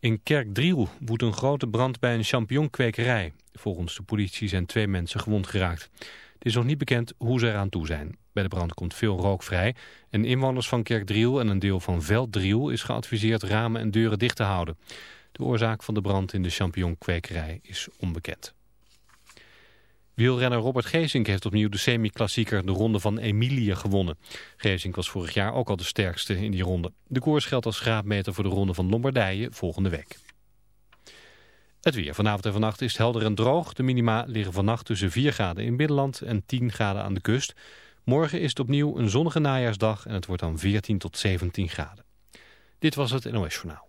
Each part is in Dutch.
In Kerkdriel woedt een grote brand bij een champignonkwekerij. Volgens de politie zijn twee mensen gewond geraakt. Het is nog niet bekend hoe ze eraan toe zijn. Bij de brand komt veel rook vrij. En inwoners van Kerkdriel en een deel van Velddriel is geadviseerd ramen en deuren dicht te houden. De oorzaak van de brand in de champignonkwekerij is onbekend. Wielrenner Robert Geesink heeft opnieuw de semi-klassieker de ronde van Emilia gewonnen. Geesink was vorig jaar ook al de sterkste in die ronde. De koers geldt als graadmeter voor de ronde van Lombardije volgende week. Het weer. Vanavond en vannacht is helder en droog. De minima liggen vannacht tussen 4 graden in binnenland en 10 graden aan de kust. Morgen is het opnieuw een zonnige najaarsdag en het wordt dan 14 tot 17 graden. Dit was het NOS Journaal.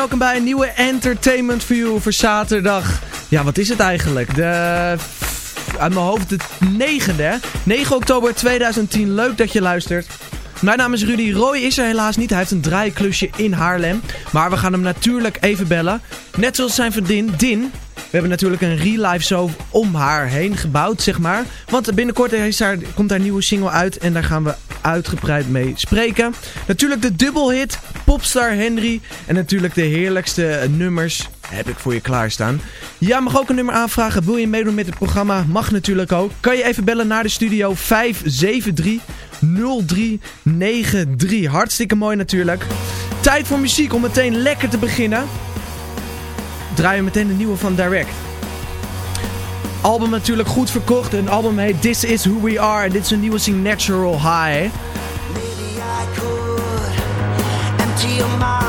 Welkom bij een nieuwe Entertainment You voor zaterdag. Ja, wat is het eigenlijk? De, uit mijn hoofd de 9e, 9 oktober 2010. Leuk dat je luistert. Mijn naam is Rudy. Roy is er helaas niet. Hij heeft een draaiklusje in Haarlem. Maar we gaan hem natuurlijk even bellen. Net zoals zijn vriendin Din. We hebben natuurlijk een real life show om haar heen gebouwd, zeg maar. Want binnenkort is komt haar nieuwe single uit en daar gaan we uitgebreid mee spreken. Natuurlijk de dubbelhit Popstar Henry en natuurlijk de heerlijkste nummers heb ik voor je klaarstaan. Ja, mag ook een nummer aanvragen. Wil je meedoen met het programma? Mag natuurlijk ook. Kan je even bellen naar de studio 573 0393. Hartstikke mooi natuurlijk. Tijd voor muziek om meteen lekker te beginnen draaien meteen de nieuwe van Direct. Album natuurlijk goed verkocht. Een album heet This Is Who We Are. En dit is een nieuwe sing Natural High. Your mind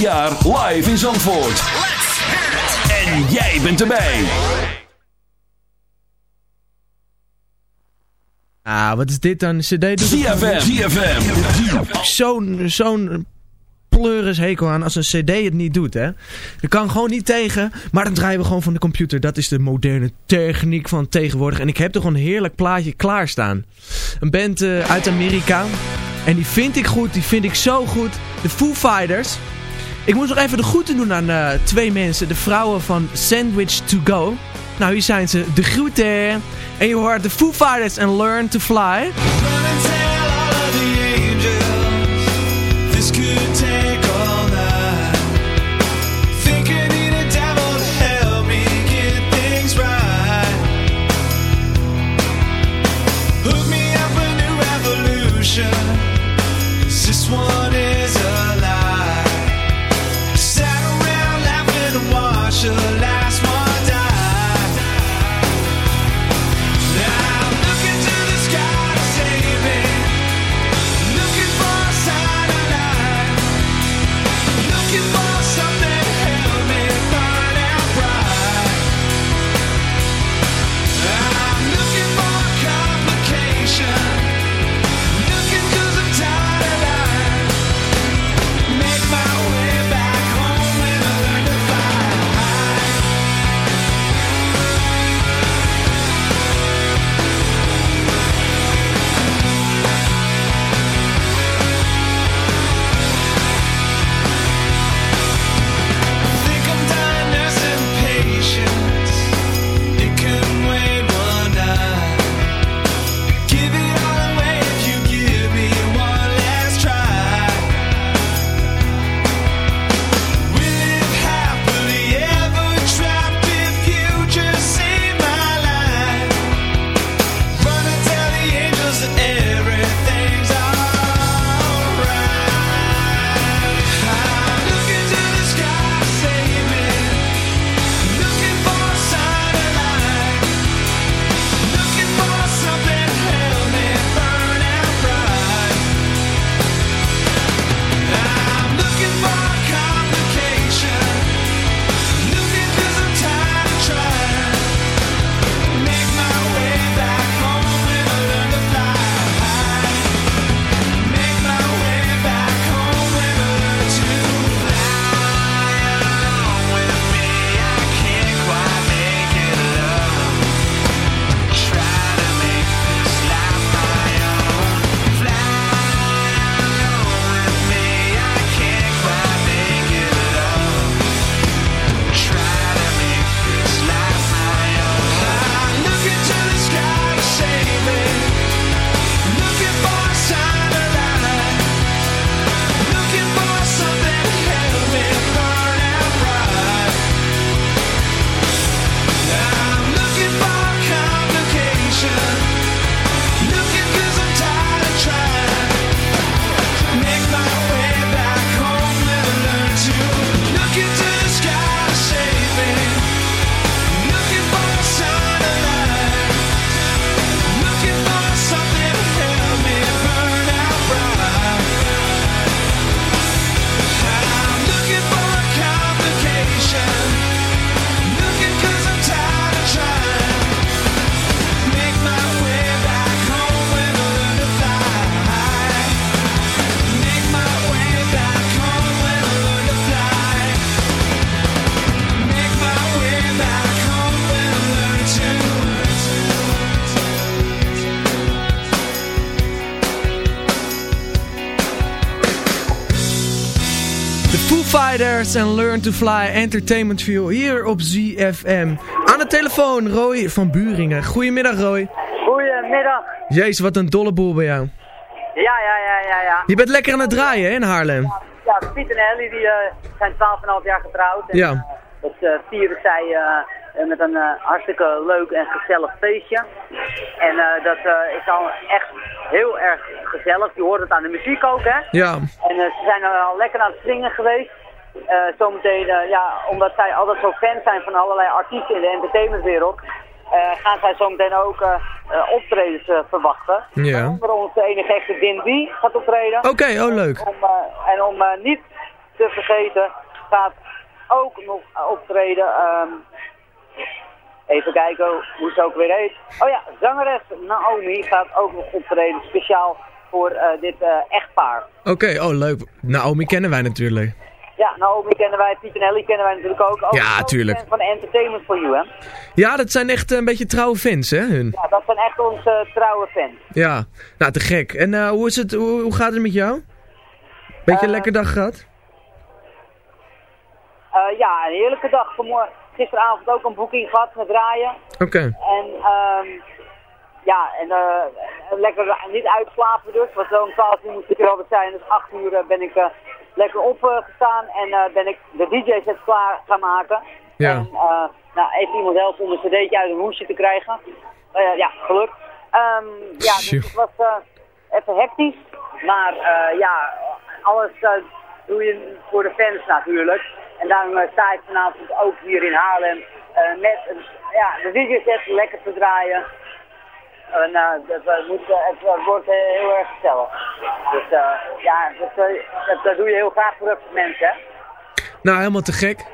jaar live in Zandvoort. En jij bent erbij. Ah, wat is dit dan? CD doet ZFM. ZFM. Zo'n zo'n pleurishekel aan als een cd het niet doet, hè. Ik kan gewoon niet tegen, maar dan draaien we gewoon van de computer. Dat is de moderne techniek van tegenwoordig. En ik heb toch een heerlijk plaatje klaarstaan. Een band eh, uit Amerika. En die vind ik goed, die vind ik zo goed. De Foo Fighters... Ik moet nog even de groeten doen aan eh, twee mensen. De vrouwen van Sandwich To Go. Nou, hier zijn ze. De groeten. En je hoort de Foo Fighters en Learn To Fly. En Learn to Fly Entertainment View hier op ZFM. Aan de telefoon Roy van Buringen. Goedemiddag Roy. Goedemiddag. Jezus, wat een dolle boel bij jou. Ja, ja, ja, ja, ja. Je bent lekker aan het draaien hè, in Haarlem. Ja, Piet en Ellie die, eh, zijn 12,5 jaar getrouwd. En, Ja. eh, dat eh, vieren zij met een hartstikke leuk en gezellig feestje. En dat is al echt heel erg gezellig. Je hoort het aan de muziek ook, hè? Ja. En ze zijn al lekker aan het zingen geweest. Eh, zometeen, eh, ja, omdat zij altijd zo fan zijn van allerlei artiesten in de entertainmentwereld, eh, gaan zij zometeen ook optredens verwachten. Ja. Onder onze enige echte Din B gaat optreden. Oké, oh leuk. Om, en om niet te vergeten gaat ook nog optreden. ehm, even kijken hoe ze ook weer heet. Oh ja, zangeres Naomi gaat ook nog optreden speciaal voor dit echtpaar. Oké, oh leuk. Naomi kennen wij natuurlijk. Ja, Naomi kennen wij, Piet en Ellie kennen wij natuurlijk ook. ook Ja, tuurlijk. Van Entertainment for You, hè? Ja, dat zijn echt een beetje trouwe fans hè, hun. Ja, dat zijn echt onze eh, trouwe fans. Ja, nou te gek. En eh, hoe, is het, hoe, hoe gaat het met jou? Beetje een Eh, lekker dag gehad? Eh, ja, een heerlijke dag. Vanmorgen, gisteravond ook een boeking gehad met draaien. Oké. En ehm ja, en eh, lekker niet uitslapen dus. Want zo om 12 uur moest ik er altijd zijn. Dus 8 uur eh, ben ik eh, lekker opgestaan en eh, ben ik de DJ-set klaar gaan maken. Ja. En eh, nou, even iemand helpen om een cd'tje uit een hoesje te krijgen. Eh, ja, gelukt. Ehm, ja, dus het was even hectisch. Maar ja, alles doe je voor de fans natuurlijk. En daarom sta ik vanavond ook hier in Haarlem met een, ja, de DJ-set lekker te draaien. Het, eh, moet, eh, het wordt eh, heel erg gezellig. Dus ja, dat, dat, doe je heel graag voor mensen, hè? Nou, helemaal te gek.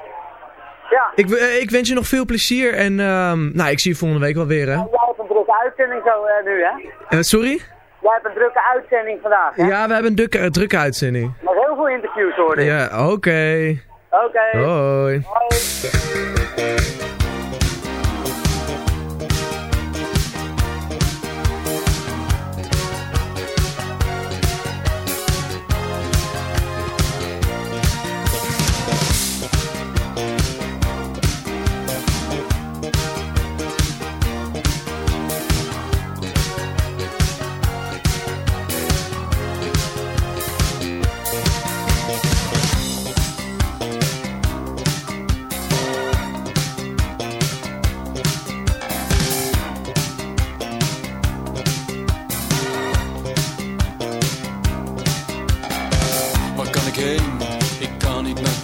Ja. Ik, ik wens je nog veel plezier en ehm, nou, ik zie je volgende week wel weer hè. Jij hebt een drukke uitzending zo nu, hè? Sorry? Jij hebt een drukke uitzending vandaag, hè? Ja, we hebben een drukke, drukke uitzending. Met heel veel interviews, hoor ik. Ja, oké. Oké. Hoi. Hoi.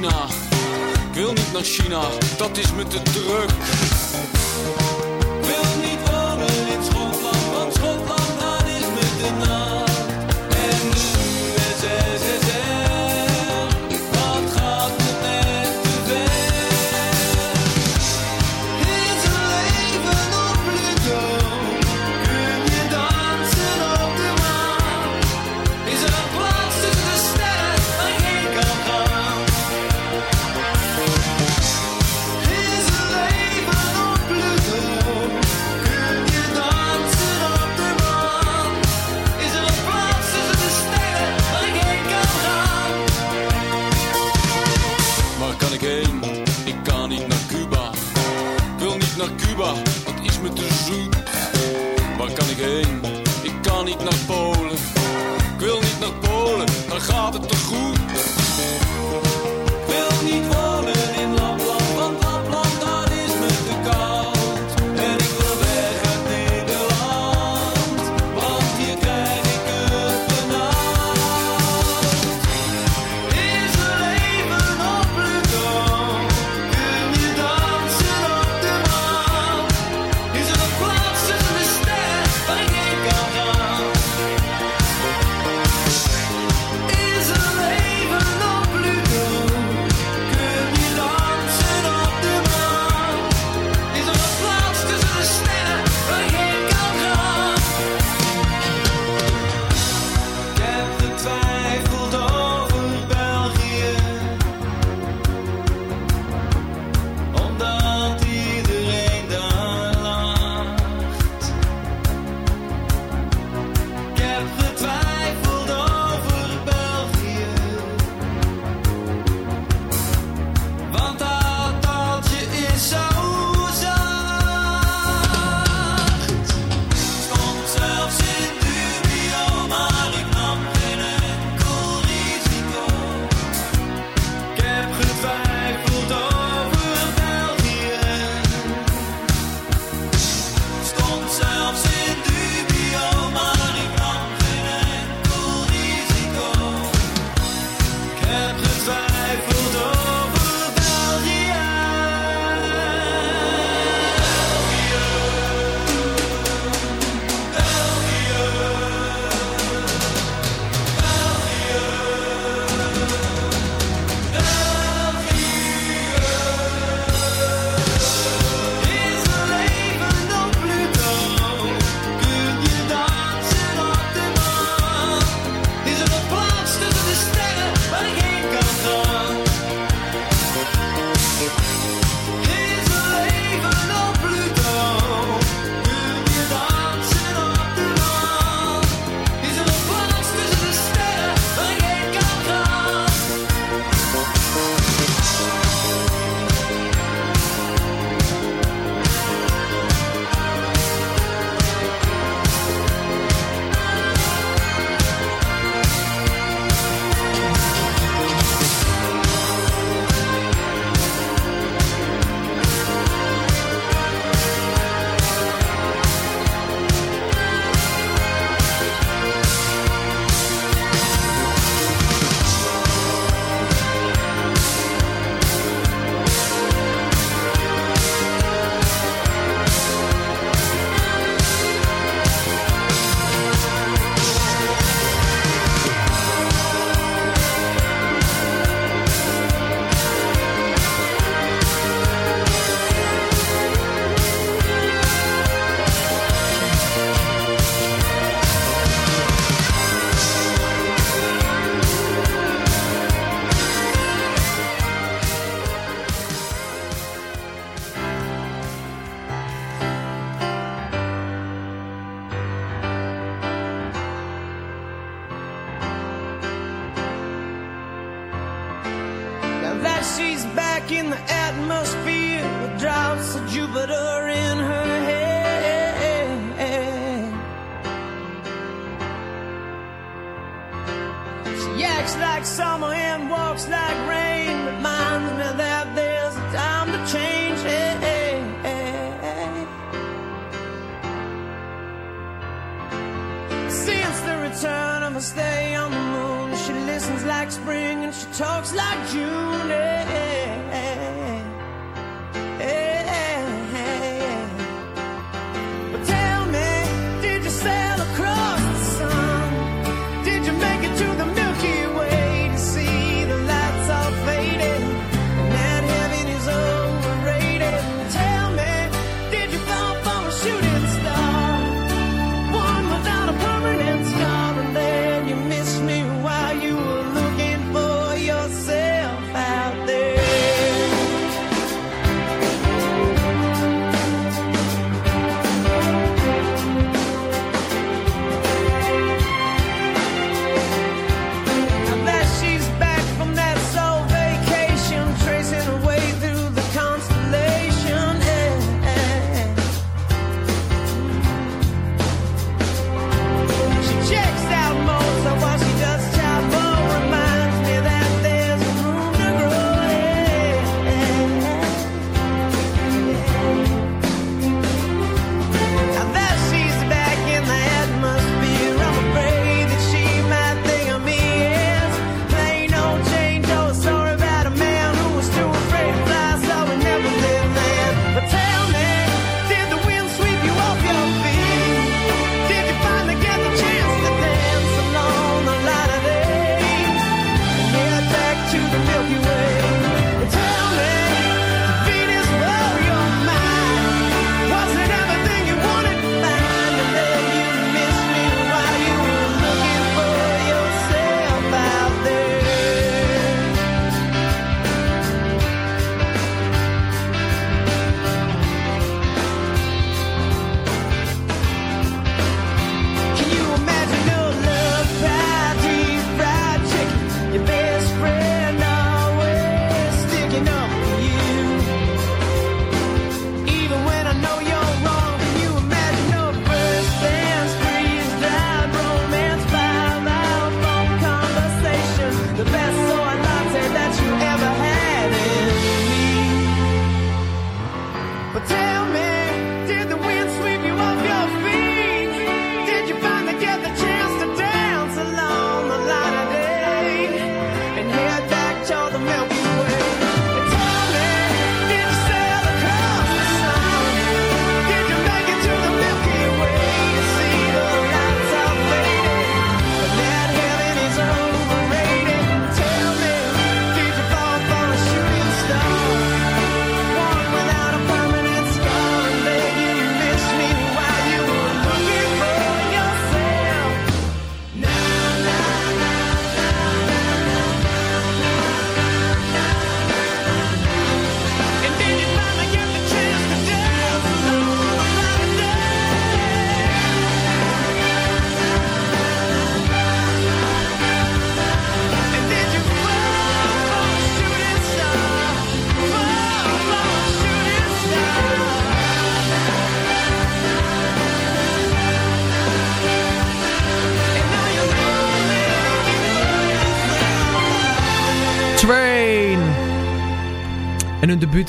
China. Ik wil niet naar China, dat is me te druk.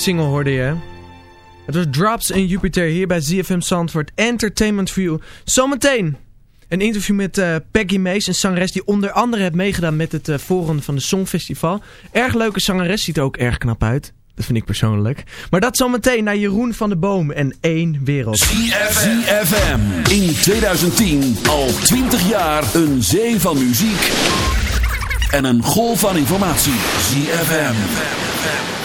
single hoorde je. Het was Drops in Jupiter hier bij ZFM Zandvoort Entertainment View. Zometeen een interview met uh, Peggy Mees, een zangeres die onder andere heeft meegedaan met het eh, uh, forum van de Songfestival. Erg leuke zangeres, ziet er ook erg knap uit. Dat vind ik persoonlijk. Maar dat zometeen naar Jeroen van de Boom en één wereld. ZFM in 2010 al 20 jaar een zee van muziek en een golf van informatie. ZFM.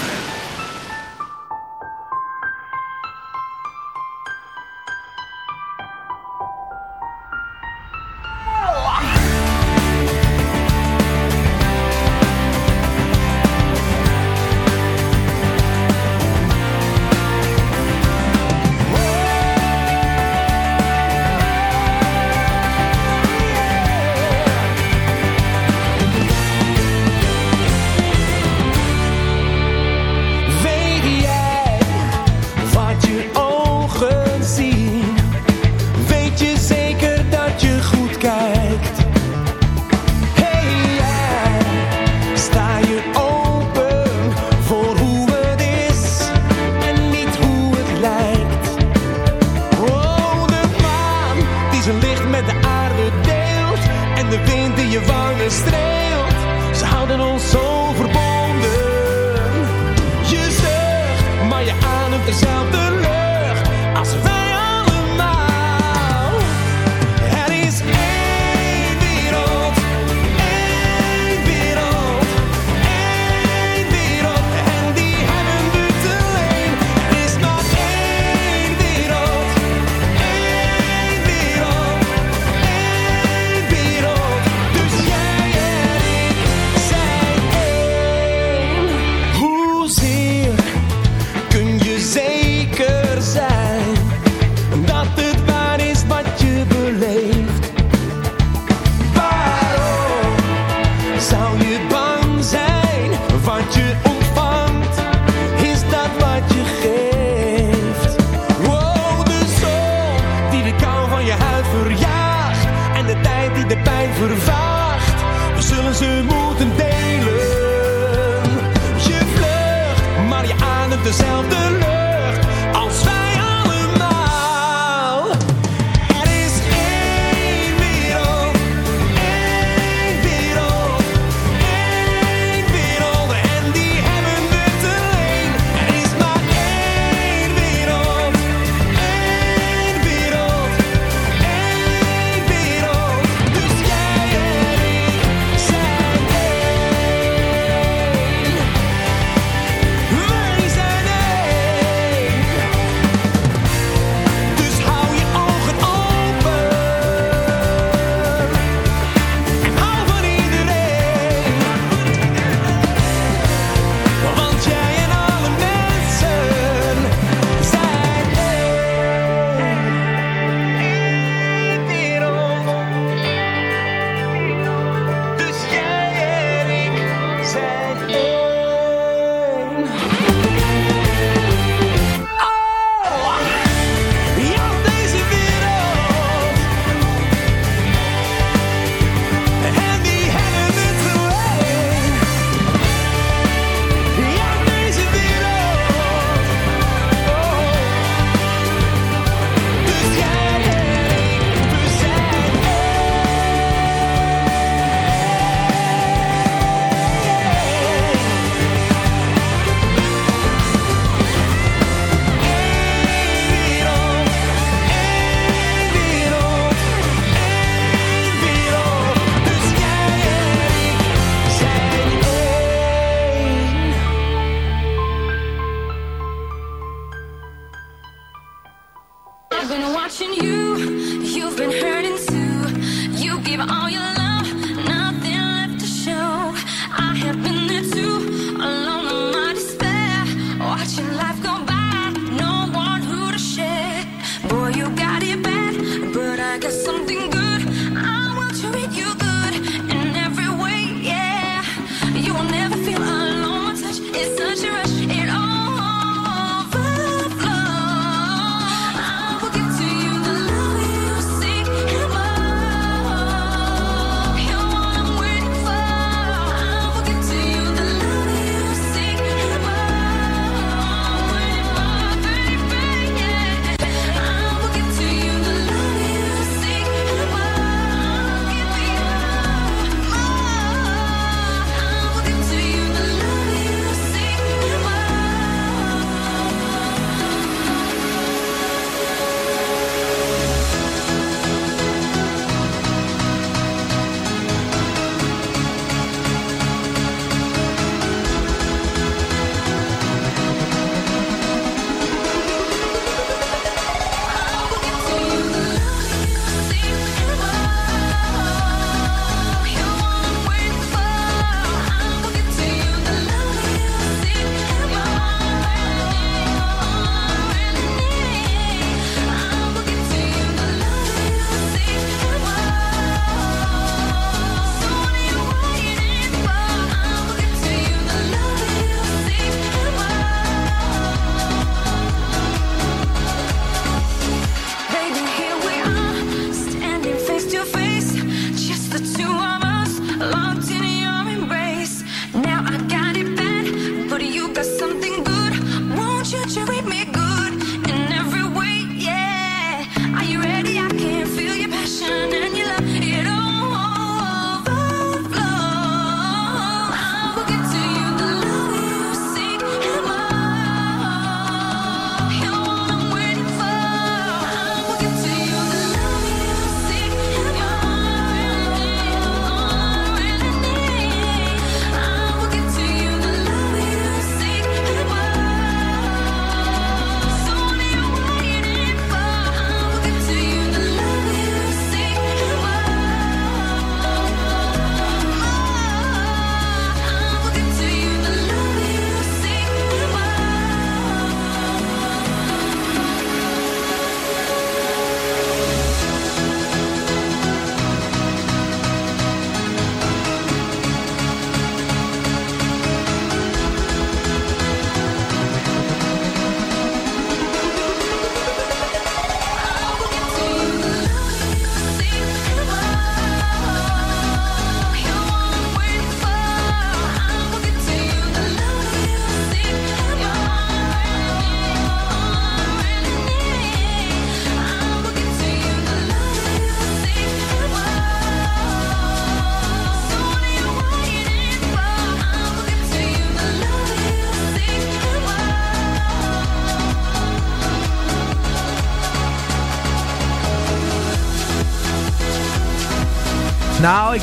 dezelfde give all your love.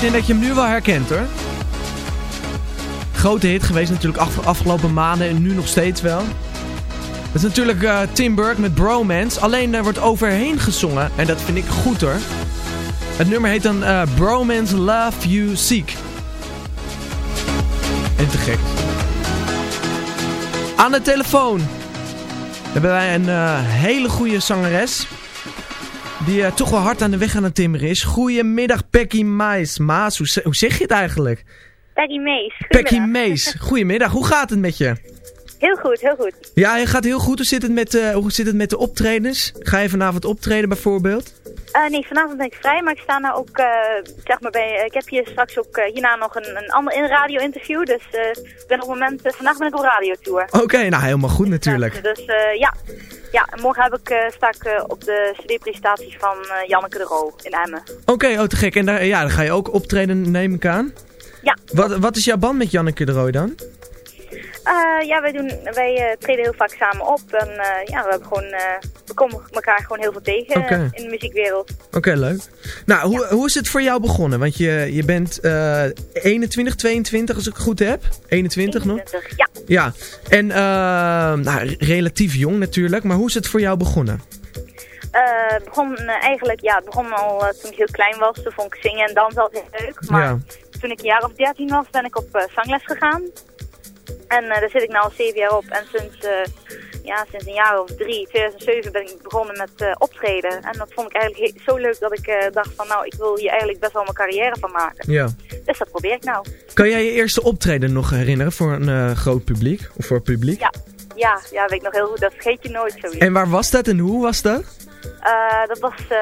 Denk dat je hem nu wel herkent hoor. Grote hit geweest natuurlijk af- afgelopen maanden en nu nog steeds wel. Dat is natuurlijk eh, Tim Burke met Bromance. Alleen er wordt overheen gezongen en dat vind ik goed hoor. Het nummer heet dan eh, Bromance Love You Seek. En te gek. Aan de telefoon hebben wij een eh, hele goede zangeres. Die eh, toch wel hard aan de weg aan het timmeren is. Goedemiddag Peggy Maes. Maas, hoe, ze- hoe zeg je het eigenlijk? Peggy Mees. Peggy. Mees. Goedemiddag, hoe gaat het met je? Heel goed, heel goed. Ja, het gaat heel goed. Hoe zit het met, eh, hoe zit het met de optredens? Ga je vanavond optreden bijvoorbeeld? Eh, nee, vanavond ben ik vrij, maar ik sta nou ook, eh, zeg maar, bij, ik heb hier straks ook hierna nog een, een ander in radio-interview. Dus ik ben op het moment, vandaag ben ik op radiotour. Oké, nou helemaal goed natuurlijk. Dus ja. ja, en morgen heb ik, sta ik op de cd-presentatie van Janneke de Roo in Emmen. Oké, oh te gek. En daar, ja, dan ga je ook optreden, neem ik aan. Ja. Wat, wat is jouw band met Janneke de Rooij dan? Eh, ja, wij, doen, wij eh, treden heel vaak samen op en eh, ja, we, hebben gewoon, we komen elkaar gewoon heel veel tegen in de muziekwereld. Oké, leuk. Nou, hoe, hoe is het voor jou begonnen? Want je, je bent eh 21, 22 als ik het goed heb. 21 nog? 21, ja. Ja, en nou, relatief jong natuurlijk, maar hoe is het voor jou begonnen? Het begon eigenlijk, ja, het begon al toen ik heel klein was. Toen vond ik zingen en dansen altijd leuk. Maar Ja. toen ik een jaar of 13 was, ben ik op zangles gegaan. En eh, daar zit ik nu al 7 jaar op. En sinds, eh, ja, sinds een jaar of drie, 2007, ben ik begonnen met eh, optreden. En dat vond ik eigenlijk zo leuk dat ik dacht van, nou, ik wil hier eigenlijk best wel mijn carrière van maken. Ja. Dus dat probeer ik nou. Kan jij je eerste optreden nog herinneren voor een groot publiek? Of voor het publiek? Ja, ja, ja, weet ik nog heel goed. Dat vergeet je nooit zoiets. En waar was dat en hoe was dat? Eh, dat was, eh,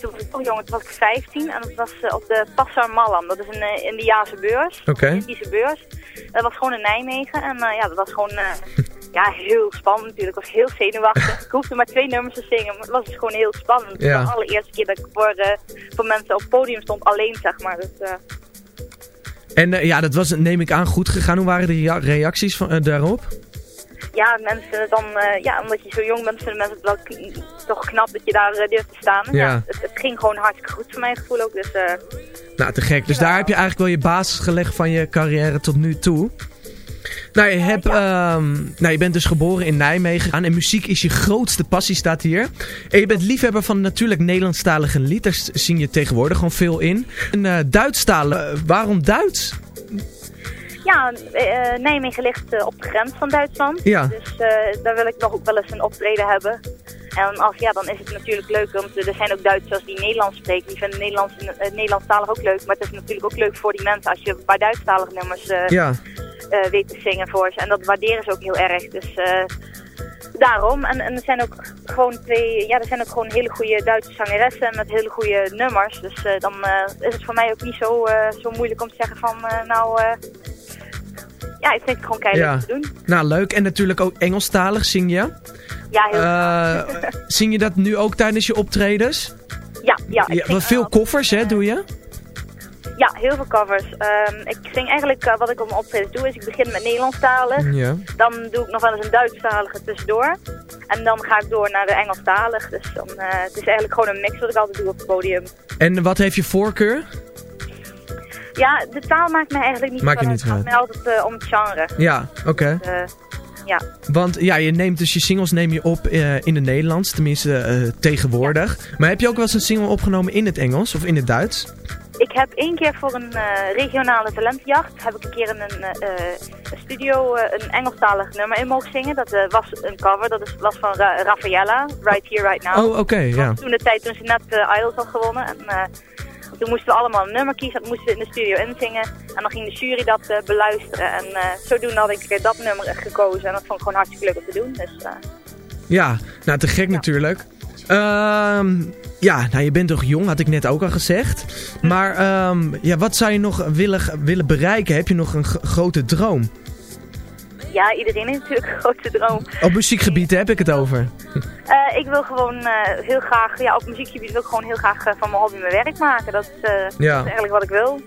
toen was ik nog jong, toen was ik 15 en dat was eh, op de Passar Mallam. Dat is een Indiaanse beurs, Oké. Indische beurs. Dat was gewoon in Nijmegen en ja, dat was gewoon ja, heel spannend natuurlijk. Ik was heel zenuwachtig. ik hoefde maar twee nummers te zingen, maar het was dus gewoon heel spannend. Het Ja. was de allereerste keer dat ik voor, voor mensen op het podium stond, alleen zeg maar. Dus, En ja, dat was, neem ik aan, goed gegaan. Hoe waren de rea- reacties van, daarop? Ja, mensen dan, eh, ja, omdat je zo jong bent, vinden mensen het wel toch knap dat je daar eh, durft te staan. Ja. ja, het, het ging gewoon hartstikke goed voor mijn gevoel ook, dus... eh, Nou, te gek. Dus daar heb je eigenlijk wel je basis gelegd van je carrière tot nu toe. Nou, je, hebt, ehm, nou, je bent dus geboren in Nijmegen. En muziek is je grootste passie, staat hier. En je bent liefhebber van natuurlijk Nederlandstalige lied. Daar zing je tegenwoordig gewoon veel in. En Duitsstalen, waarom Duits? Ja, eh, Nijmegen ligt eh, op de grens van Duitsland. Ja. Dus eh, daar wil ik nog ook wel eens een optreden hebben. En als, ja, dan is het natuurlijk leuk, want er zijn ook Duitsers die Nederlands spreken. Die vinden Nederlands, Nederlandstalig ook leuk. Maar het is natuurlijk ook leuk voor die mensen als je een paar Duitsstalige nummers eh, Ja. eh, weet te zingen voor ze. En dat waarderen ze ook heel erg. Dus eh, daarom. En, en er zijn ook gewoon twee, ja, er zijn ook gewoon hele goede Duitse zangeressen met hele goede nummers. Dus eh, dan eh, is het voor mij ook niet zo, eh, zo moeilijk om te zeggen van, eh, nou, eh, ja, ik vind het gewoon keihard Ja. te doen. Nou, leuk. En natuurlijk ook Engelstalig zing je. Ja, heel Eh, zing je dat nu ook tijdens je optredens? Ja, ja. Ja, veel eh, koffers, hè, doe je? Ja, heel veel covers. Ehm, ik zing eigenlijk, eh, wat ik op mijn optredens doe, is ik begin met Nederlandstalig. Ja. Dan doe ik nog wel eens een Duitsstalige tussendoor. En dan ga ik door naar de Engelstalig. Dus dan, eh, het is eigenlijk gewoon een mix wat ik altijd doe op het podium. En wat heeft je voorkeur? Ja, de taal maakt mij eigenlijk niet Maakt je niet uit. Het gaat mij altijd om het genre. Ja, oké. Dus, eh, ja. Want ja, je neemt dus je singles neem je op eh, in het Nederlands, tenminste eh, tegenwoordig. Maar heb je ook wel eens een single opgenomen in het Engels of in het Duits? Ik heb één keer voor een regionale talentenjacht, heb ik een keer in een studio een Engelstalig nummer in mogen zingen. Dat was een cover, dat is, was van Ra Raffaella, Right Here, Right Now. Oh, oké, ja. Toen de tijd toen ze net uh, Idols had gewonnen. En, toen moesten we allemaal een nummer kiezen, dat moesten we in de studio inzingen. En dan ging de jury dat uh, beluisteren. En zodoende had ik dat nummer gekozen. En dat vond ik gewoon hartstikke leuk om te doen. Dus, ja, nou te gek natuurlijk. Ehm, ja, nou je bent toch jong, had ik net ook al gezegd. Maar um, ja, wat zou je nog willen, willen bereiken? Heb je nog een grote droom? Ja, iedereen heeft natuurlijk een grote droom. Op muziekgebied heb ik het over. Uh, ik wil gewoon uh, heel graag, ja, op muziekgebied wil ik gewoon heel graag uh, van mijn hobby mijn werk maken. Dat, ja. is eigenlijk wat ik wil.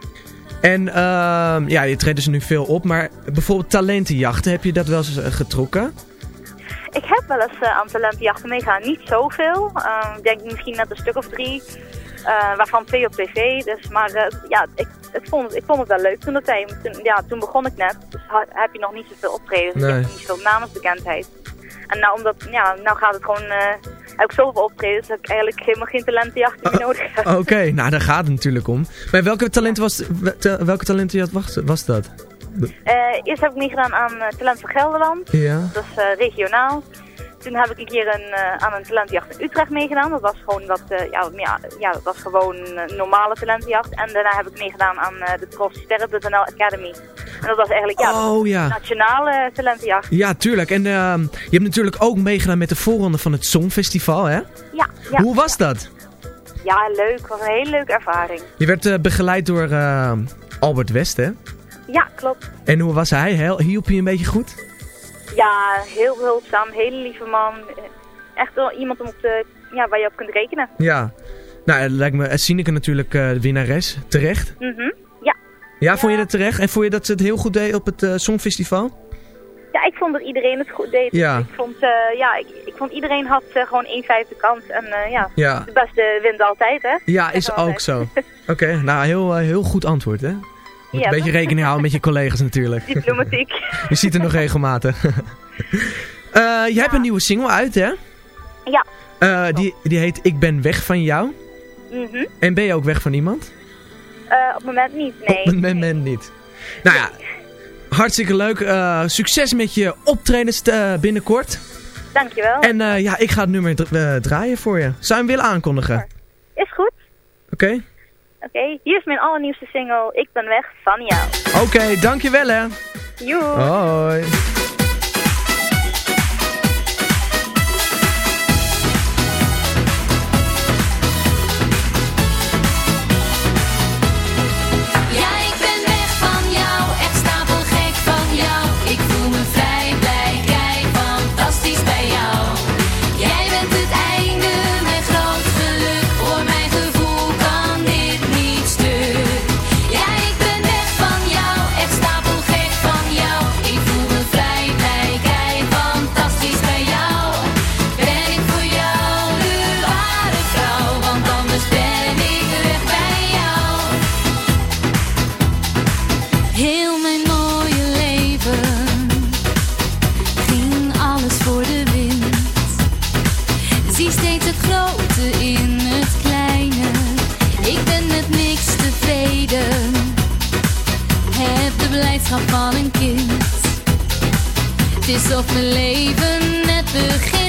En ehm, ja, je treedt dus nu veel op, maar bijvoorbeeld talentenjachten, heb je dat wel eens getrokken? Ik heb wel eens aan talentenjachten meegaan, niet zoveel. Ehm, ik denk misschien net een stuk of drie. Uh, waarvan twee op tv. Dus, maar uh, ja, ik, ik, vond, ik vond het wel leuk toen dat tijd. Toen, ja, toen begon ik net. Dus heb je nog niet zoveel optredens. Dus nee. je hebt niet zoveel namensbekendheid. En nou, omdat, ja, nou gaat het gewoon... Uh, heb ik zoveel optredens dat ik eigenlijk helemaal geen talentenjacht meer nodig heb. Oké, okay, nou daar gaat het natuurlijk om. Maar welke talent was, welke talentenjacht was, was dat? eerst heb ik meegedaan aan Talent van Gelderland. Ja. Dat is regionaal. Toen heb ik een keer een, uh, aan een talentenjacht in Utrecht meegedaan. Dat was gewoon wat, uh, ja, ja, ja, dat was gewoon een normale talentenjacht. En daarna heb ik meegedaan aan uh, de Profsterren.nl Academy. En dat was eigenlijk ja, oh, ja. nationale talentenjacht. Ja, tuurlijk. En ehm, je hebt natuurlijk ook meegedaan met de voorronde van het Songfestival, hè? Ja. ja Hoe was dat? Ja, leuk. Het was een hele leuke ervaring. Je werd begeleid door Albert West, hè? Ja, klopt. En hoe was hij? Hielp je een beetje goed? Ja, heel behulpzaam, hele lieve man. Echt wel iemand om op te, ja, waar je op kunt rekenen. Ja, nou, het lijkt me Sineke natuurlijk uh, de winnares, terecht. Mm -hmm. ja. ja. vond je dat terecht? En vond je dat ze het heel goed deed op het uh, Songfestival? Ja, ik vond dat iedereen het goed deed. Ja. Ik vond, uh, ja, ik, ik, vond iedereen had gewoon één vijfde kans. En ja, ja, de beste wint altijd, hè? Ja, is ook zo. Oké, okay, nou, heel, heel goed antwoord, hè? Moet ja, een beetje rekening houden met je collega's natuurlijk. Diplomatiek. je ziet er nog regelmatig. uh, je ja. hebt een nieuwe single uit, hè? Ja. Uh, die, die heet Ik ben weg van jou. Mm -hmm. En ben je ook weg van iemand? Uh, op het moment niet, nee. Op het moment nee. niet. Nou ja, hartstikke leuk. Uh, succes met je optredens binnenkort. Dankjewel. En ja, ik ga het nummer draaien voor je. Zou je hem willen aankondigen? Is goed. Oké. Okay. Oké, okay, hier is mijn allernieuwste single, Ik ben weg van jou. Oké, okay, dankjewel hè. Joe. Hoi. Van een kind. Het is of mijn leven net begint.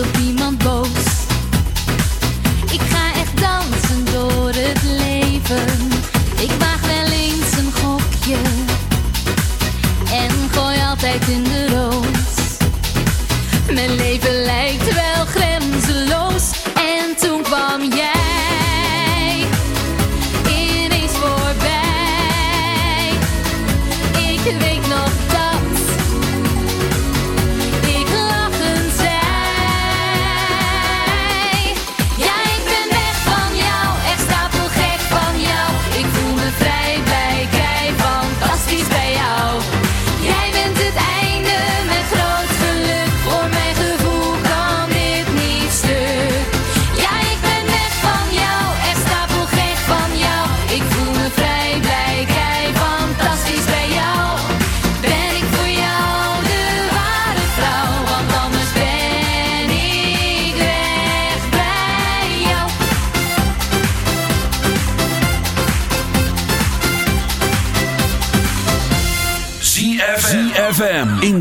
op iemand boos. Ik ga echt dansen door het leven.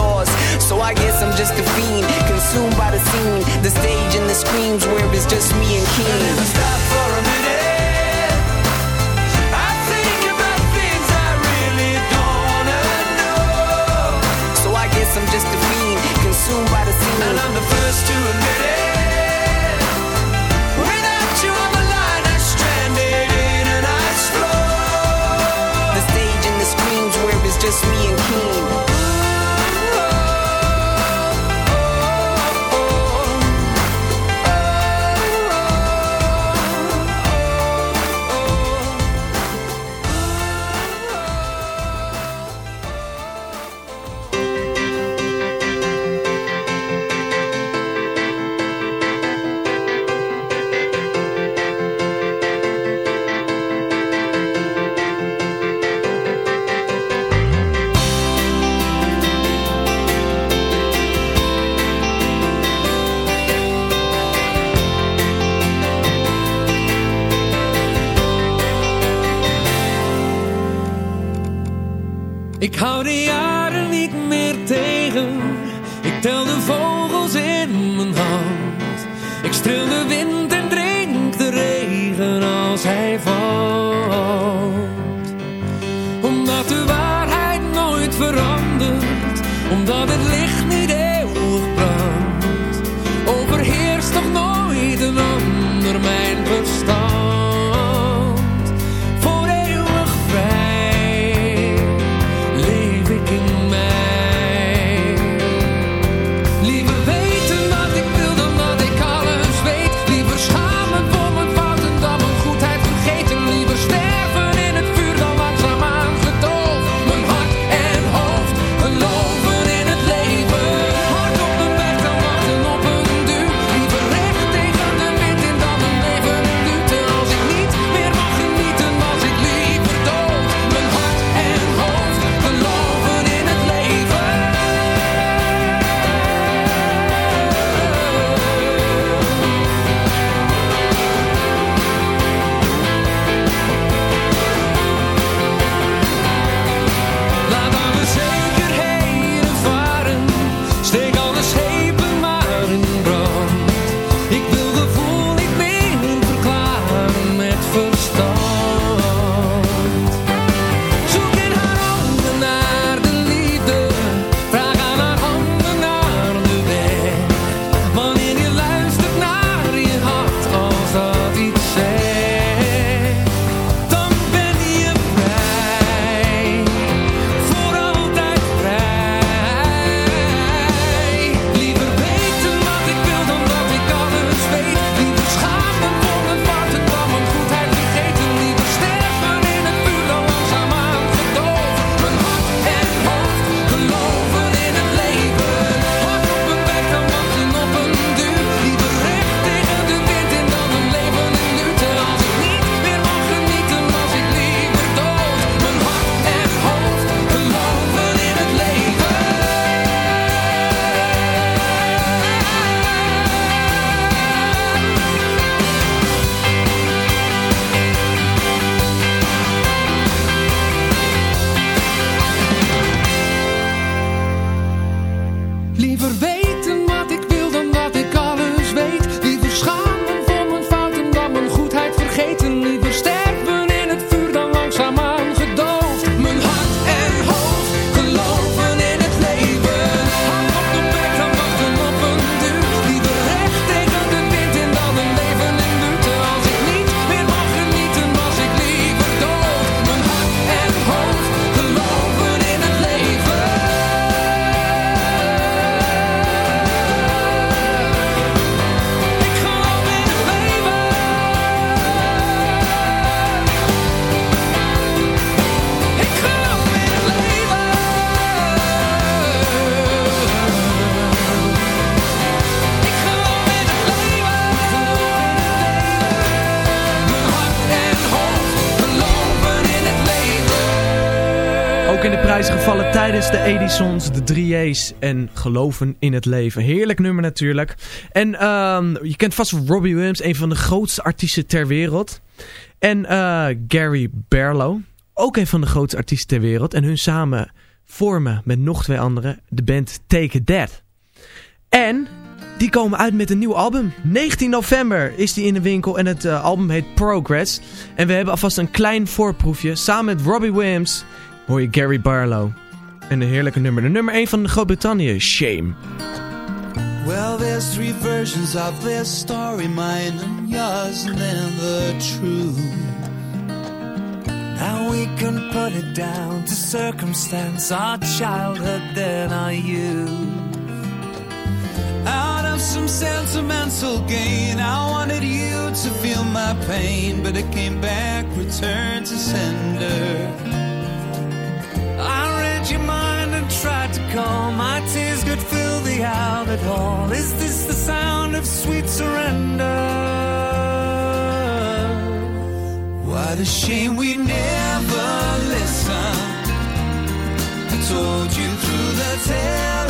laws. So I guess I'm just a fiend, consumed by the scene, the stage and the screams where it's just me and King. Stop for a minute. I'm just a fiend, consumed by the scene And I'm the first to admit it Liever weet Masons, de 3A's en geloven in het leven. Heerlijk nummer natuurlijk. En ehm, je kent vast Robbie Williams, een van de grootste artiesten ter wereld. En eh, Gary Barlow, ook een van de grootste artiesten ter wereld. En hun samen vormen met nog twee anderen de band Take a Dead. En die komen uit met een nieuw album. 19 november is die in de winkel en het eh, album heet Progress. En we hebben alvast een klein voorproefje. Samen met Robbie Williams hoor je Gary Barlow. En Een heerlijke nummer. De nummer 1 van Groot-Brittannië, Shame. Well, there's three versions of this story, mine and yours, and then the truth. Now we can put it down to circumstance, our childhood, then our you Out of some sentimental gain, I wanted you to feel my pain, but it came back, returned to sender. your mind and tried to call, My tears could fill the outlet hall. Is this the sound of sweet surrender? What a shame we never listened. I told you through the telephone.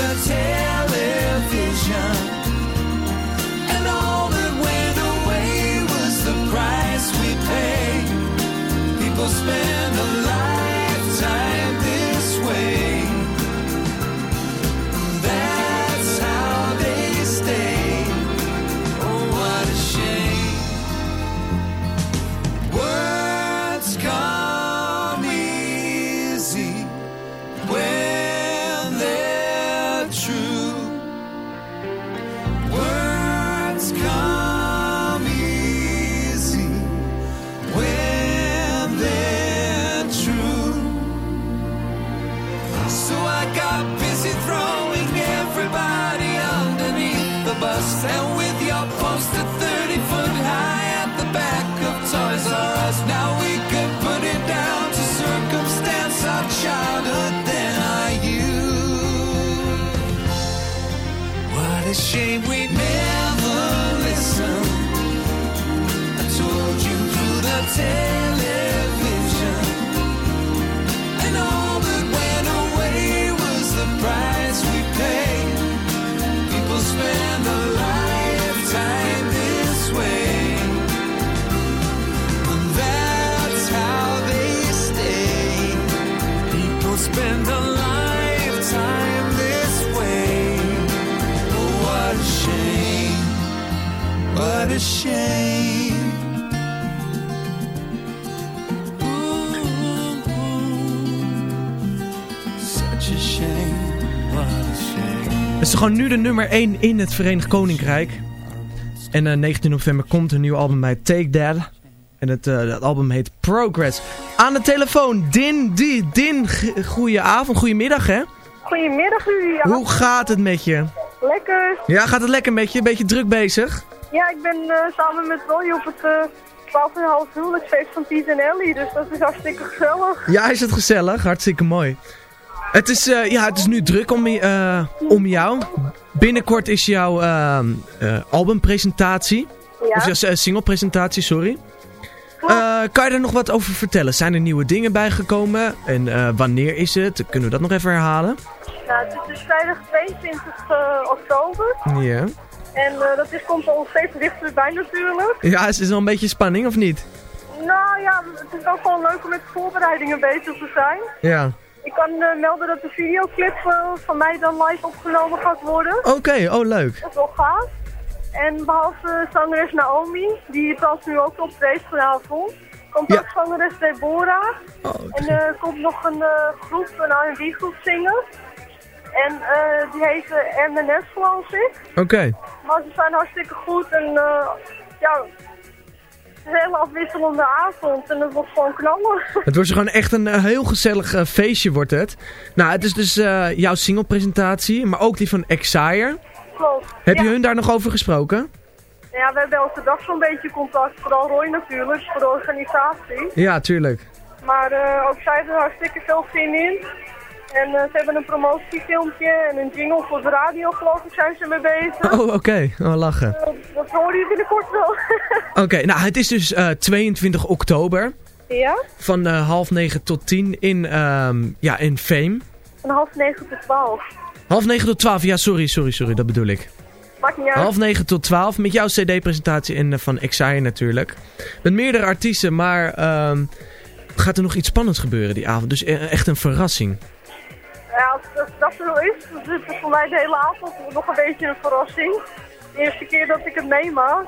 The television. Gewoon nu de nummer 1 in het Verenigd Koninkrijk. En eh, 19 november komt een nieuw album bij Take That. En het, eh, het album heet Progress. Aan de telefoon, Din, Din, Din. Goedenavond, goedemiddag hè. Goedemiddag, Julia. Hoe gaat het met je? Lekker. Ja, gaat het lekker met je? Een beetje druk bezig? Ja, ik ben eh, samen met Roy op het uh, 12,5 huwelijksfeest van Piet en Ellie, dus dat is hartstikke gezellig. Ja, is het gezellig? Hartstikke mooi. Het is, eh, ja, het is nu druk om, eh, om jou. Binnenkort is jouw eh, eh, albumpresentatie. Ja. Of jouw singlepresentatie, sorry. Kan je er nog wat over vertellen? Zijn er nieuwe dingen bijgekomen? En wanneer is het? Kunnen we dat nog even herhalen? Nou, het is dus vrijdag 22 eh, oktober. Ja. En dat is, komt al steeds dichterbij natuurlijk. Ja, is er wel een beetje spanning of niet? Nou ja, het is ook gewoon leuk om met de voorbereidingen bezig te zijn. Ja. Ik kan eh, melden dat de videoclip eh, van mij dan live opgenomen gaat worden. Oké, oh leuk. Dat is wel gaaf. En behalve zangeres Naomi, die trouwens nu ook optreedt vanavond, komt ook zangeres Deborah. en er komt nog een eh, groep, een R&B groep zingen. En eh, die heet uh, MNS geloof ik. Oké. Maar ze zijn hartstikke goed en eh, ja, een hele afwisselende avond en het wordt gewoon knallen. Het wordt gewoon echt een eh, heel gezellig eh, feestje wordt het. Nou, het is dus eh, jouw singlepresentatie, maar ook die van Exire. Klopt. Heb ja. je hun daar nog over gesproken? Ja, we hebben elke dag zo'n beetje contact, vooral Roy natuurlijk, voor de organisatie. Ja, tuurlijk. Maar ook zij hebben er hartstikke veel zin in. En eh, ze hebben een promotiefilmpje en een jingle voor de radio, geloof ik, zijn ze mee bezig. Oh, oké. Oh, lachen. Eh, dat hoor je binnenkort wel. Oké, nou, het is dus eh, 22 oktober. ja? Van half negen tot tien in, ehm, ja, in Fame. Van half negen tot twaalf. Half negen tot twaalf, ja, sorry, sorry, sorry, dat bedoel ik. Maakt niet uit. Half negen tot twaalf met jouw cd-presentatie en eh, van Exire natuurlijk. Met meerdere artiesten, maar ehm, gaat er nog iets spannends gebeuren die avond? Dus echt een verrassing. Ja, als, als dat zo is, dan is het voor mij de hele avond nog een beetje een verrassing. De eerste keer dat ik het meemaak.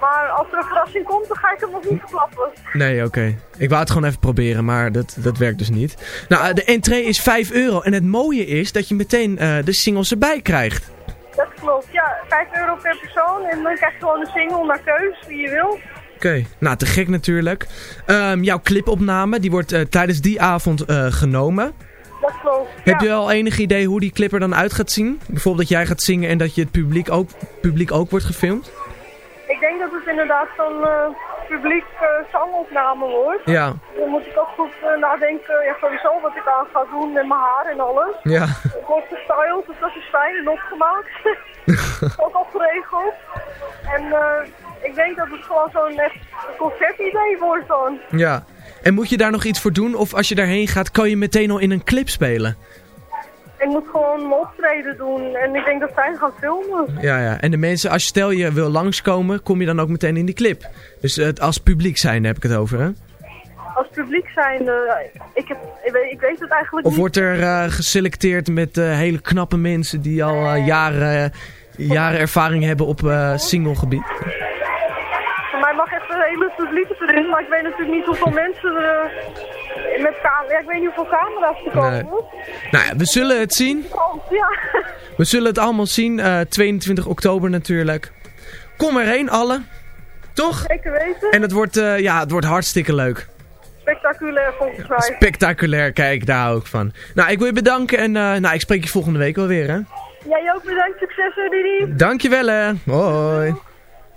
Maar als er een verrassing komt, dan ga ik hem nog niet verklappen. Nee, oké. Ik wou het gewoon even proberen, maar dat, dat werkt dus niet. Nou, eh, de entree is 5 euro. En het mooie is dat je meteen eh, de singles erbij krijgt. Dat klopt, ja. 5 euro per persoon en dan krijg je gewoon een single naar keus, wie je wil. Oké, nou te gek natuurlijk. Ehm, jouw clipopname, die wordt eh, tijdens die avond genomen. Klopt. Heb je al enig idee hoe die clip er dan uit gaat zien? Bijvoorbeeld dat jij gaat zingen en dat je het publiek ook, publiek ook wordt gefilmd? Ik denk dat het inderdaad zo'n eh, publiek eh, zangopname wordt. Ja. Dan moet ik ook goed eh, nadenken, ja sowieso wat ik aan ga doen met mijn haar en alles. Ja. Het wordt gestyled, dus dat is fijn en opgemaakt. ook al geregeld. En ik denk dat het gewoon zo'n echt concertidee wordt dan. Ja. En moet je daar nog iets voor doen? Of als je daarheen gaat, kan je meteen al in een clip spelen? Ik moet gewoon mijn optreden doen en ik denk dat zij gaan filmen. Ja, ja. En de mensen, als je stel je wil langskomen, kom je dan ook meteen in die clip. Dus het als publiek zijn heb ik het over, hè? Als publiek zijn, eh, ik, heb, ik, weet, ik weet het eigenlijk Of niet. wordt er eh, geselecteerd met eh, hele knappe mensen die al eh, jaren, jaren ervaring hebben op eh singlegebied? Hele publiek erin, maar ik weet natuurlijk niet hoeveel mensen er eh, met camera... Ja, ik weet niet hoeveel camera's er komen. Nee. Nou ja, we zullen het zien. Oh, ja. We zullen het allemaal zien. eh, 22 oktober natuurlijk. Kom erheen, alle. Toch? Zeker weten. En het wordt, eh, ja, het wordt hartstikke leuk. Spectaculair volgens mij. Spectaculair, kijk, daar hou ik van. Nou, ik wil je bedanken en nou, ik spreek je volgende week wel weer, hè. Jij ook bedankt. Succes, Didi. Dankjewel, hè. Hoi.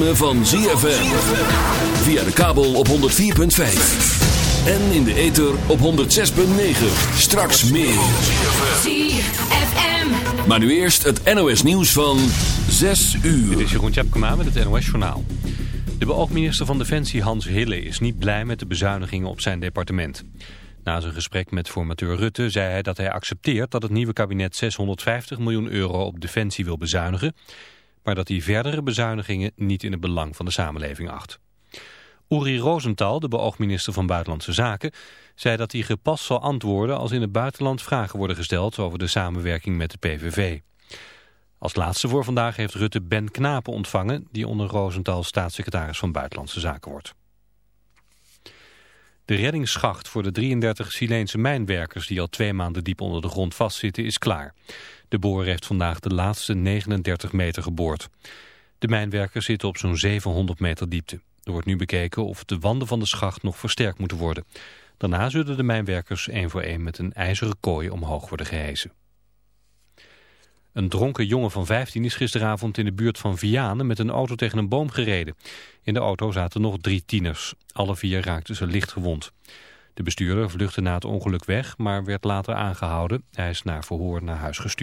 ritme van ZFM. Via de kabel op 104.5. En in de ether op 106.9. Straks meer. ZFM. Maar nu eerst het NOS nieuws van 6 uur. Dit is Jeroen Tjepkema met het NOS Journaal. De beoogminister van Defensie Hans Hille is niet blij met de bezuinigingen op zijn departement. Na zijn gesprek met formateur Rutte zei hij dat hij accepteert dat het nieuwe kabinet 650 miljoen euro op Defensie wil bezuinigen, maar dat hij verdere bezuinigingen niet in het belang van de samenleving acht. Uri Rosenthal, de beoogminister van Buitenlandse Zaken, zei dat hij gepast zal antwoorden als in het buitenland vragen worden gesteld over de samenwerking met de PVV. Als laatste voor vandaag heeft Rutte Ben Knapen ontvangen, die onder Rosenthal staatssecretaris van Buitenlandse Zaken wordt. De reddingsschacht voor de 33 Chileense mijnwerkers die al twee maanden diep onder de grond vastzitten is klaar. De boor heeft vandaag de laatste 39 meter geboord. De mijnwerkers zitten op zo'n 700 meter diepte. Er wordt nu bekeken of de wanden van de schacht nog versterkt moeten worden. Daarna zullen de mijnwerkers één voor één met een ijzeren kooi omhoog worden gehesen. Een dronken jongen van 15 is gisteravond in de buurt van Vianen met een auto tegen een boom gereden. In de auto zaten nog drie tieners. Alle vier raakten ze licht gewond. De bestuurder vluchtte na het ongeluk weg, maar werd later aangehouden. Hij is naar verhoor naar huis gestuurd.